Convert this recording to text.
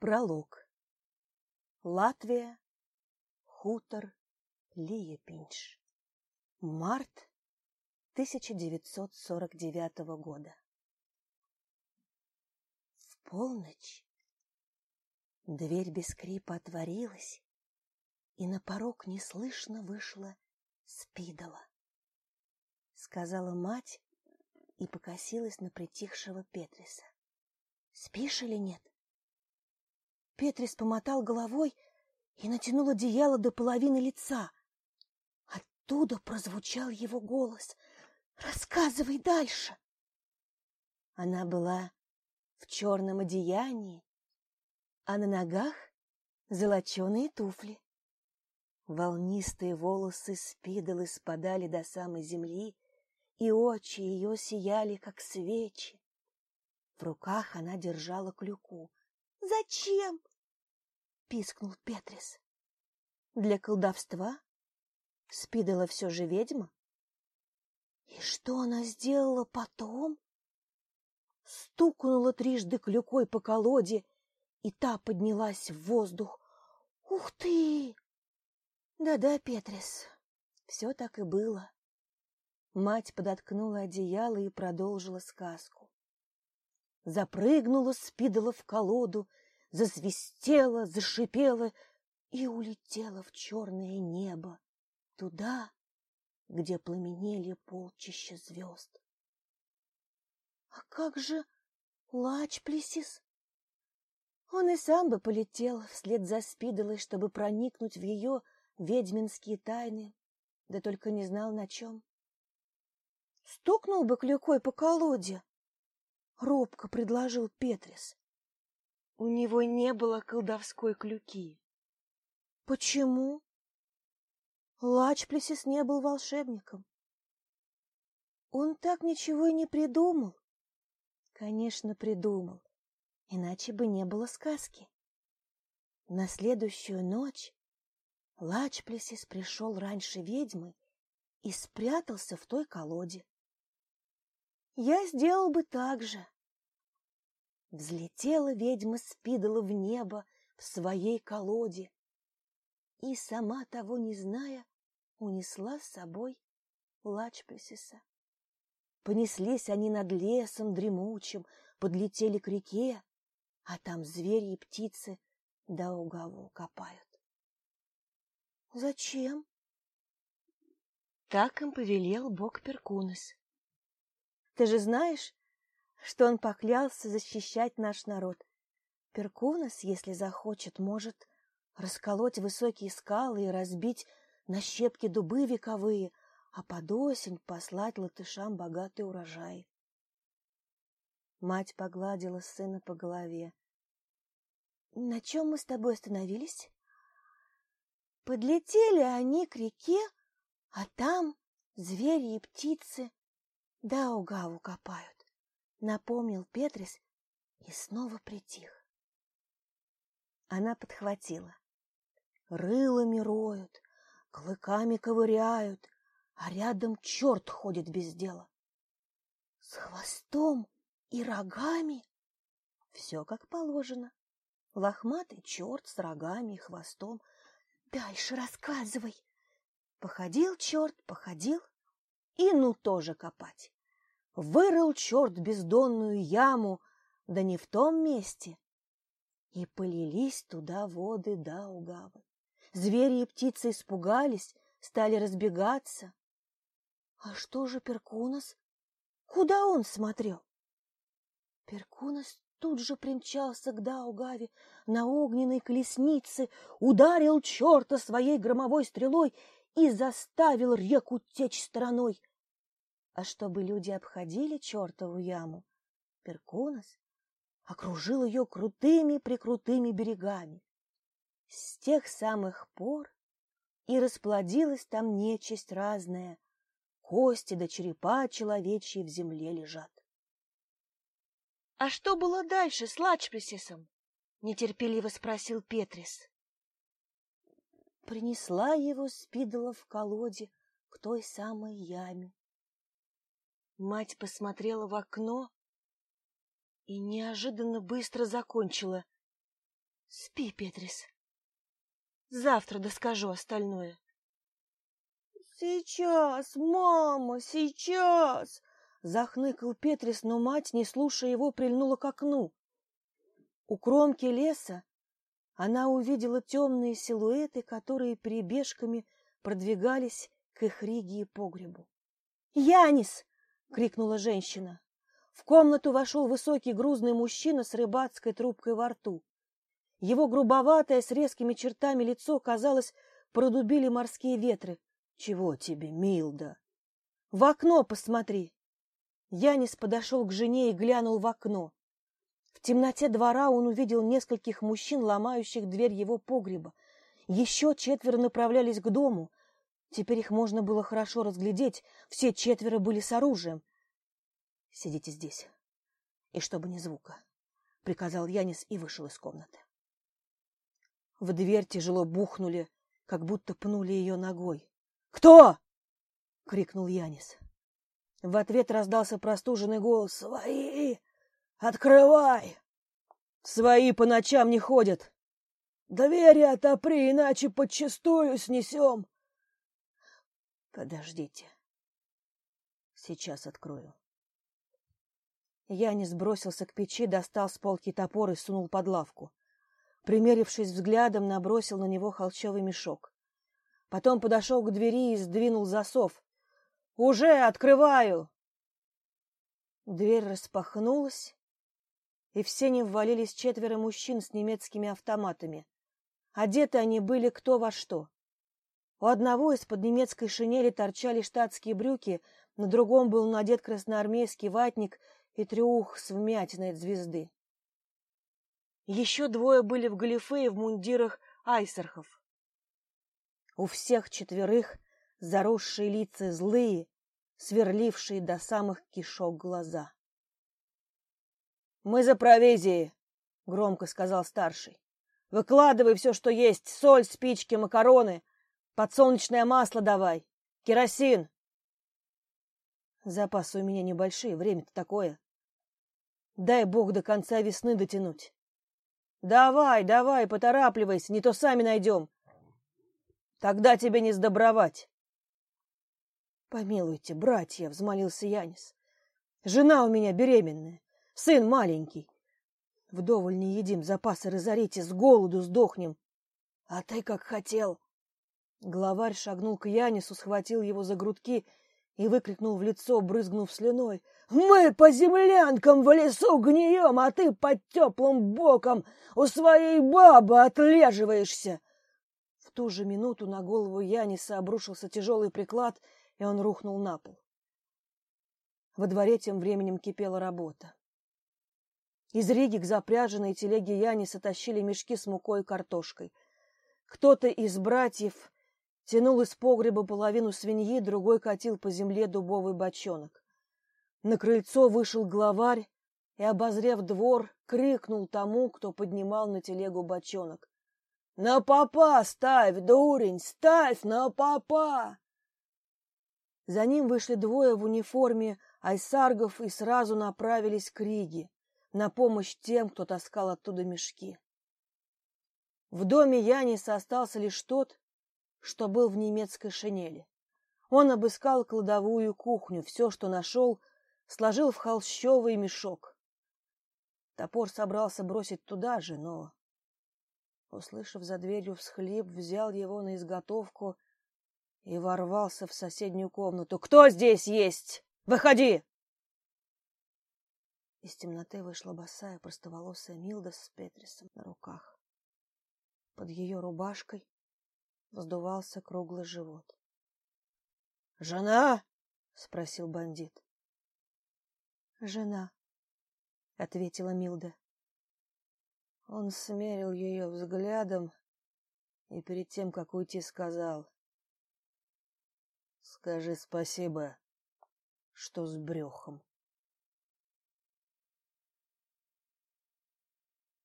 Пролог. Латвия. Хутор. Лиепинш. Март 1949 года. В полночь дверь без скрипа отворилась, и на порог неслышно вышла Спидова. Сказала мать и покосилась на притихшего Петриса. Спишь или нет? Петрис помотал головой и натянул одеяло до половины лица. Оттуда прозвучал его голос. «Рассказывай дальше!» Она была в черном одеянии, а на ногах золоченые туфли. Волнистые волосы спидолы спадали до самой земли, и очи ее сияли, как свечи. В руках она держала клюку. «Зачем?» Пискнул Петрис. Для колдовства? Спидала все же ведьма? И что она сделала потом? Стукнула трижды клюкой по колоде, и та поднялась в воздух. Ух ты! Да-да, Петрис, все так и было. Мать подоткнула одеяло и продолжила сказку. Запрыгнула Спидала в колоду, засвистела, зашипела и улетела в черное небо, туда, где пламенели полчища звезд. А как же Лачплесис? Он и сам бы полетел вслед за Спидолой, чтобы проникнуть в ее ведьминские тайны, да только не знал на чем. Стукнул бы клюкой по колоде, — робко предложил Петрис. У него не было колдовской клюки. Почему? Лачплесис не был волшебником. Он так ничего и не придумал. Конечно, придумал, иначе бы не было сказки. На следующую ночь Лачплесис пришел раньше ведьмы и спрятался в той колоде. Я сделал бы так же, Взлетела ведьма Спидала в небо в своей колоде и, сама того не зная, унесла с собой Лачпесиса. Понеслись они над лесом дремучим, подлетели к реке, а там звери и птицы до угову копают. Зачем? Так им повелел бог Перкунес. Ты же знаешь, что он поклялся защищать наш народ. Перкунос, если захочет, может расколоть высокие скалы и разбить на щепки дубы вековые, а под осень послать латышам богатый урожай. Мать погладила сына по голове. — На чем мы с тобой остановились? Подлетели они к реке, а там звери и птицы да угаву копают напомнил Петрис и снова притих. Она подхватила. Рылами роют, клыками ковыряют, а рядом черт ходит без дела. С хвостом и рогами все как положено. Лохматый черт с рогами и хвостом. Дальше рассказывай. Походил черт, походил, и ну тоже копать. Вырыл черт бездонную яму, да не в том месте. И полились туда воды да угавы. Звери и птицы испугались, стали разбегаться. А что же Перкунос? Куда он смотрел? Перкунос тут же примчался к Даугаве на огненной колеснице, ударил черта своей громовой стрелой и заставил реку течь стороной. А чтобы люди обходили чертову яму, Перкунос окружил ее крутыми-прикрутыми берегами. С тех самых пор и расплодилась там нечисть разная, кости до да черепа человечьи в земле лежат. — А что было дальше с Лачпресисом? — нетерпеливо спросил Петрис. Принесла его Спидола в колоде к той самой яме. Мать посмотрела в окно и неожиданно быстро закончила. Спи, Петрис. Завтра доскажу остальное. Сейчас, мама, сейчас! Захныкал Петрис, но мать, не слушая его, прильнула к окну. У кромки леса она увидела темные силуэты, которые перебежками продвигались к их риге и погребу. «Янис!» — крикнула женщина. В комнату вошел высокий грузный мужчина с рыбацкой трубкой во рту. Его грубоватое с резкими чертами лицо, казалось, продубили морские ветры. «Чего тебе, Милда?» «В окно посмотри!» Янис подошел к жене и глянул в окно. В темноте двора он увидел нескольких мужчин, ломающих дверь его погреба. Еще четверо направлялись к дому. Теперь их можно было хорошо разглядеть. Все четверо были с оружием. — Сидите здесь. И чтобы ни звука, — приказал Янис и вышел из комнаты. В дверь тяжело бухнули, как будто пнули ее ногой. «Кто?» — крикнул Янис. В ответ раздался простуженный голос. «Свои! Открывай! Свои по ночам не ходят. Двери отопри, иначе подчистую снесем. Подождите. Сейчас открою. Я не сбросился к печи, достал с полки топор и сунул под лавку. Примерившись взглядом, набросил на него холщовый мешок. Потом подошел к двери и сдвинул засов. «Уже открываю!» Дверь распахнулась, и в сени ввалились четверо мужчин с немецкими автоматами. Одеты они были кто во что. У одного из-под немецкой шинели торчали штатские брюки, на другом был надет красноармейский ватник и трюх с вмятиной звезды. Еще двое были в галифе и в мундирах айсерхов. У всех четверых заросшие лица злые, сверлившие до самых кишок глаза. Мы за провизией, громко сказал старший. Выкладывай все, что есть: соль, спички, макароны, подсолнечное масло давай, керосин. Запасы у меня небольшие, время-то такое. Дай бог до конца весны дотянуть. Давай, давай, поторапливайся, не то сами найдем. Тогда тебе не сдобровать. Помилуйте, братья, взмолился Янис. Жена у меня беременная. Сын маленький. Вдоволь не едим, запасы разорите, с голоду сдохнем. А ты как хотел. Главарь шагнул к Янису, схватил его за грудки и выкрикнул в лицо, брызгнув слюной. «Мы по землянкам в лесу гнием, а ты под теплым боком у своей бабы отлеживаешься!» В ту же минуту на голову Яниса обрушился тяжелый приклад, и он рухнул на пол. Во дворе тем временем кипела работа. Из Риги к запряженной телеге Яниса тащили мешки с мукой и картошкой. Кто-то из братьев тянул из погреба половину свиньи, другой катил по земле дубовый бочонок. На крыльцо вышел главарь и, обозрев двор, крикнул тому, кто поднимал на телегу бочонок. — На попа ставь, дурень, ставь на попа! За ним вышли двое в униформе айсаргов и сразу направились к Риге на помощь тем, кто таскал оттуда мешки. В доме Яниса остался лишь тот, что был в немецкой шинели. Он обыскал кладовую кухню, все, что нашел, сложил в холщовый мешок. Топор собрался бросить туда же, но, услышав за дверью всхлип, взял его на изготовку и ворвался в соседнюю комнату. «Кто здесь есть? Выходи!» Из темноты вышла босая, простоволосая Милда с Петрисом на руках. Под ее рубашкой вздувался круглый живот. «Жена?» — спросил бандит. «Жена», — ответила Милда. Он смерил ее взглядом и перед тем, как уйти, сказал. «Скажи спасибо, что с брюхом».